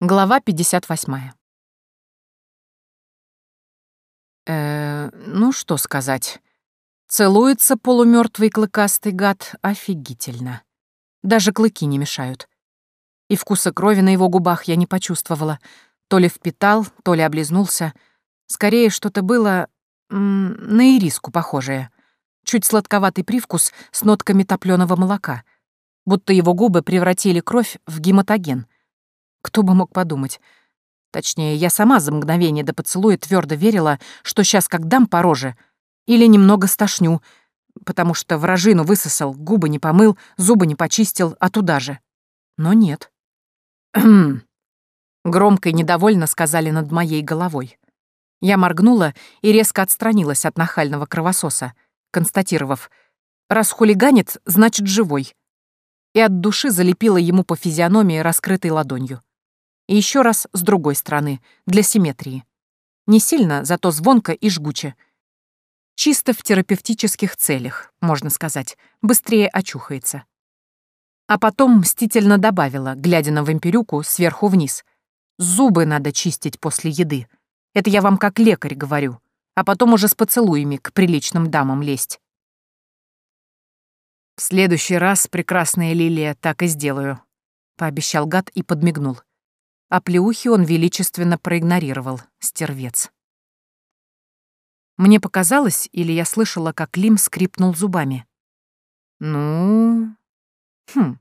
Глава 58. Э, ну что сказать. Целуется полумертвый клыкастый гад офигительно. Даже клыки не мешают. И вкуса крови на его губах я не почувствовала. То ли впитал, то ли облизнулся. Скорее, что-то было м -м, на ириску похожее. Чуть сладковатый привкус с нотками топлёного молока. Будто его губы превратили кровь в гематоген — кто бы мог подумать? Точнее, я сама за мгновение до поцелуя твердо верила, что сейчас как дам по роже, или немного стошню, потому что вражину высосал, губы не помыл, зубы не почистил, а туда же. Но нет. Громко и недовольно сказали над моей головой. Я моргнула и резко отстранилась от нахального кровососа, констатировав, раз хулиганит, значит живой. И от души залепила ему по физиономии раскрытой ладонью. И еще раз с другой стороны, для симметрии. Не сильно, зато звонко и жгуче. Чисто в терапевтических целях, можно сказать, быстрее очухается. А потом мстительно добавила, глядя на вампирюку сверху вниз. «Зубы надо чистить после еды. Это я вам как лекарь говорю. А потом уже с поцелуями к приличным дамам лезть». «В следующий раз, прекрасная Лилия, так и сделаю», — пообещал гад и подмигнул а плеухи он величественно проигнорировал, стервец. Мне показалось, или я слышала, как Лим скрипнул зубами. Ну... Хм...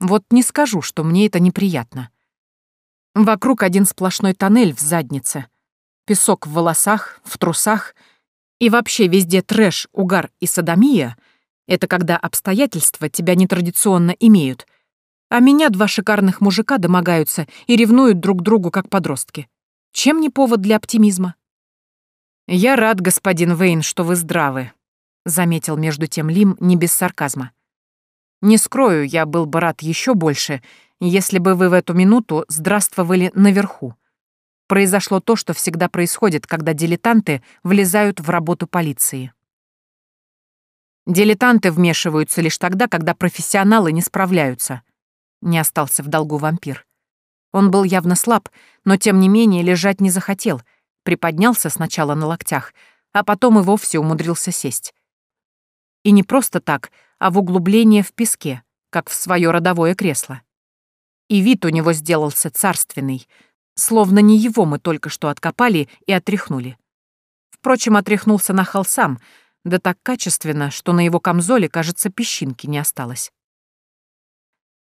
Вот не скажу, что мне это неприятно. Вокруг один сплошной тоннель в заднице. Песок в волосах, в трусах. И вообще везде трэш, угар и садомия — это когда обстоятельства тебя нетрадиционно имеют, а меня два шикарных мужика домогаются и ревнуют друг другу, как подростки. Чем не повод для оптимизма? «Я рад, господин Вейн, что вы здравы», — заметил между тем Лим не без сарказма. «Не скрою, я был бы рад еще больше, если бы вы в эту минуту здравствовали наверху. Произошло то, что всегда происходит, когда дилетанты влезают в работу полиции. Дилетанты вмешиваются лишь тогда, когда профессионалы не справляются — не остался в долгу вампир. Он был явно слаб, но тем не менее лежать не захотел, приподнялся сначала на локтях, а потом и вовсе умудрился сесть. И не просто так, а в углубление в песке, как в свое родовое кресло. И вид у него сделался царственный, словно не его мы только что откопали и отряхнули. Впрочем, отряхнулся нахал сам, да так качественно, что на его камзоле, кажется, песчинки не осталось.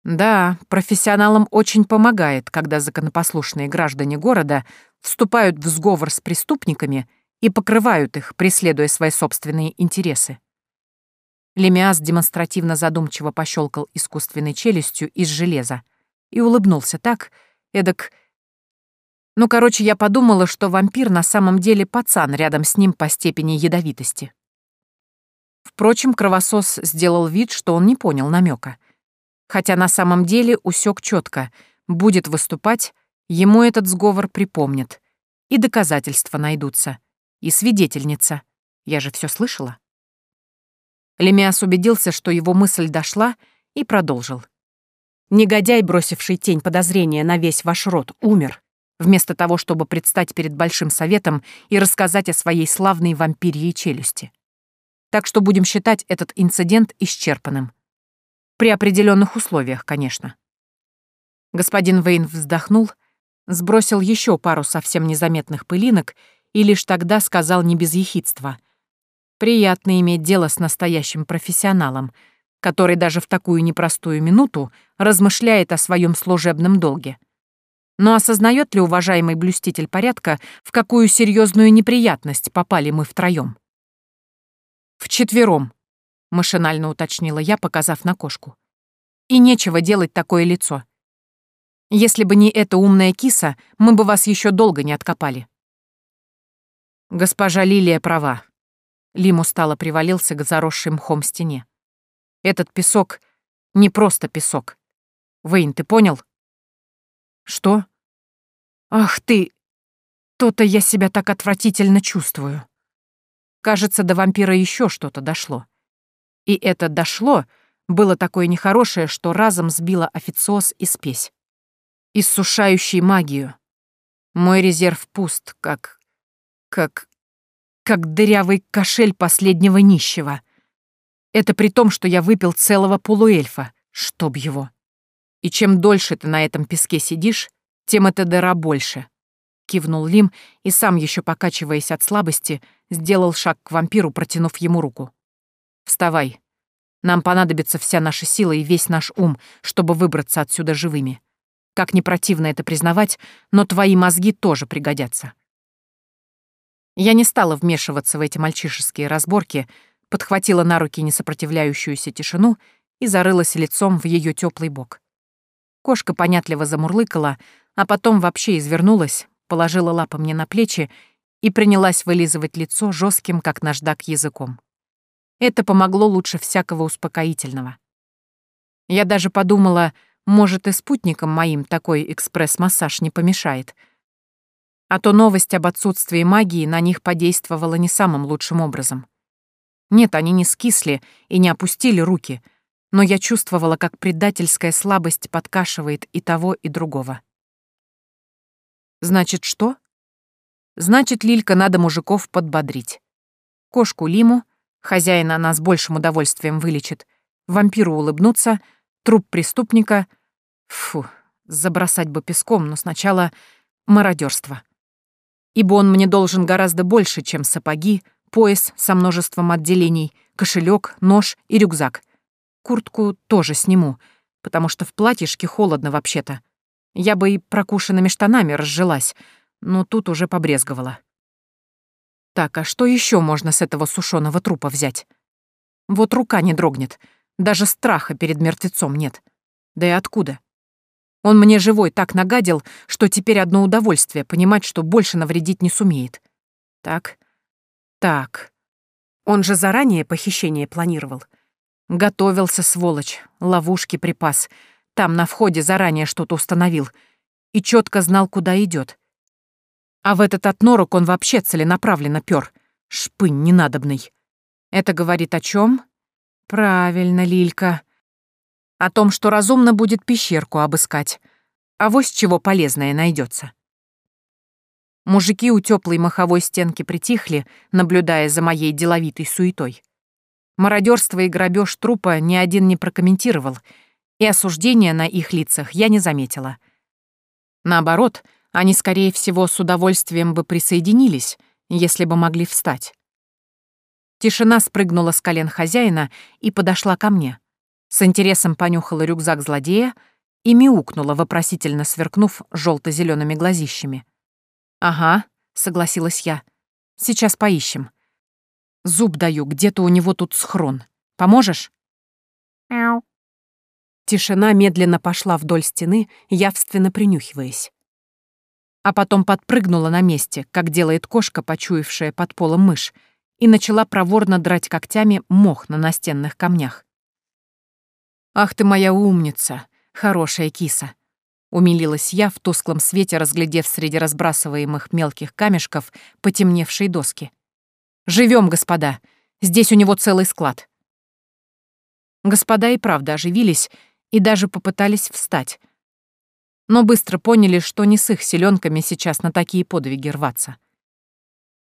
Да, профессионалам очень помогает, когда законопослушные граждане города вступают в сговор с преступниками и покрывают их, преследуя свои собственные интересы. Лемиас демонстративно задумчиво пощелкал искусственной челюстью из железа и улыбнулся так, эдак... Ну, короче, я подумала, что вампир на самом деле пацан рядом с ним по степени ядовитости. Впрочем, кровосос сделал вид, что он не понял намека хотя на самом деле усек четко. Будет выступать, ему этот сговор припомнит. И доказательства найдутся. И свидетельница. Я же все слышала. Лемиас убедился, что его мысль дошла, и продолжил. Негодяй, бросивший тень подозрения на весь ваш род, умер, вместо того, чтобы предстать перед Большим Советом и рассказать о своей славной вампирьей челюсти. Так что будем считать этот инцидент исчерпанным. При определенных условиях, конечно. Господин Вейн вздохнул, сбросил еще пару совсем незаметных пылинок и лишь тогда сказал не без ехидства. «Приятно иметь дело с настоящим профессионалом, который даже в такую непростую минуту размышляет о своем служебном долге. Но осознает ли уважаемый блюститель порядка, в какую серьезную неприятность попали мы втроем? Вчетвером, машинально уточнила я, показав на кошку. И нечего делать такое лицо. Если бы не эта умная киса, мы бы вас еще долго не откопали. Госпожа Лилия права. Лим устало привалился к заросшей мхом стене. Этот песок — не просто песок. Вейн, ты понял? Что? Ах ты! То-то я себя так отвратительно чувствую. Кажется, до вампира еще что-то дошло. И это дошло, было такое нехорошее, что разом сбило официоз и спесь. иссушающий магию. Мой резерв пуст, как... как... как дырявый кошель последнего нищего. Это при том, что я выпил целого полуэльфа, чтоб его. И чем дольше ты на этом песке сидишь, тем эта дыра больше. Кивнул Лим и сам, еще покачиваясь от слабости, сделал шаг к вампиру, протянув ему руку. «Вставай. Нам понадобится вся наша сила и весь наш ум, чтобы выбраться отсюда живыми. Как не противно это признавать, но твои мозги тоже пригодятся». Я не стала вмешиваться в эти мальчишеские разборки, подхватила на руки несопротивляющуюся тишину и зарылась лицом в ее теплый бок. Кошка понятливо замурлыкала, а потом вообще извернулась, положила лапы мне на плечи и принялась вылизывать лицо жестким, как наждак, языком. Это помогло лучше всякого успокоительного. Я даже подумала, может, и спутникам моим такой экспресс-массаж не помешает. А то новость об отсутствии магии на них подействовала не самым лучшим образом. Нет, они не скисли и не опустили руки, но я чувствовала, как предательская слабость подкашивает и того, и другого. Значит, что? Значит, Лилька надо мужиков подбодрить. Кошку Лиму, хозяина она с большим удовольствием вылечит, вампиру улыбнуться, труп преступника... Фу, забросать бы песком, но сначала мародерство. Ибо он мне должен гораздо больше, чем сапоги, пояс со множеством отделений, кошелек, нож и рюкзак. Куртку тоже сниму, потому что в платьишке холодно вообще-то. Я бы и прокушенными штанами разжилась, но тут уже побрезговала. Так, а что еще можно с этого сушеного трупа взять? Вот рука не дрогнет, даже страха перед мертвецом нет. Да и откуда? Он мне живой так нагадил, что теперь одно удовольствие понимать, что больше навредить не сумеет. Так, так. Он же заранее похищение планировал. Готовился, сволочь, ловушки припас. Там на входе заранее что-то установил. И четко знал, куда идет. А в этот отнорок он вообще целенаправленно пёр. Шпынь ненадобный. Это говорит о чем? Правильно, Лилька. О том, что разумно будет пещерку обыскать. А вось чего полезное найдется. Мужики у теплой маховой стенки притихли, наблюдая за моей деловитой суетой. Мародерство и грабеж трупа ни один не прокомментировал, и осуждения на их лицах я не заметила. Наоборот, они, скорее всего, с удовольствием бы присоединились, если бы могли встать. Тишина спрыгнула с колен хозяина и подошла ко мне. С интересом понюхала рюкзак злодея и мяукнула, вопросительно сверкнув желто зелеными глазищами. «Ага», — согласилась я. «Сейчас поищем. Зуб даю, где-то у него тут схрон. Поможешь?» «Мяу». Тишина медленно пошла вдоль стены, явственно принюхиваясь. А потом подпрыгнула на месте, как делает кошка, почуявшая под полом мышь, и начала проворно драть когтями мох на настенных камнях. «Ах ты моя умница, хорошая киса!» Умилилась я в тусклом свете, разглядев среди разбрасываемых мелких камешков потемневшие доски. Живем, господа! Здесь у него целый склад!» Господа и правда оживились и даже попытались встать, но быстро поняли, что не с их селенками сейчас на такие подвиги рваться.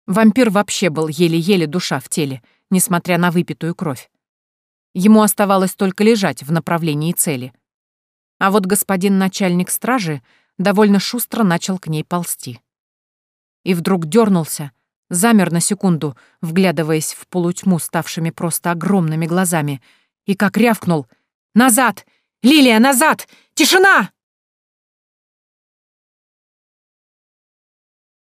Вампир вообще был еле-еле душа в теле, несмотря на выпитую кровь. Ему оставалось только лежать в направлении цели — а вот господин начальник стражи довольно шустро начал к ней ползти. И вдруг дернулся, замер на секунду, вглядываясь в полутьму ставшими просто огромными глазами, и как рявкнул «Назад! Лилия, назад! Тишина!»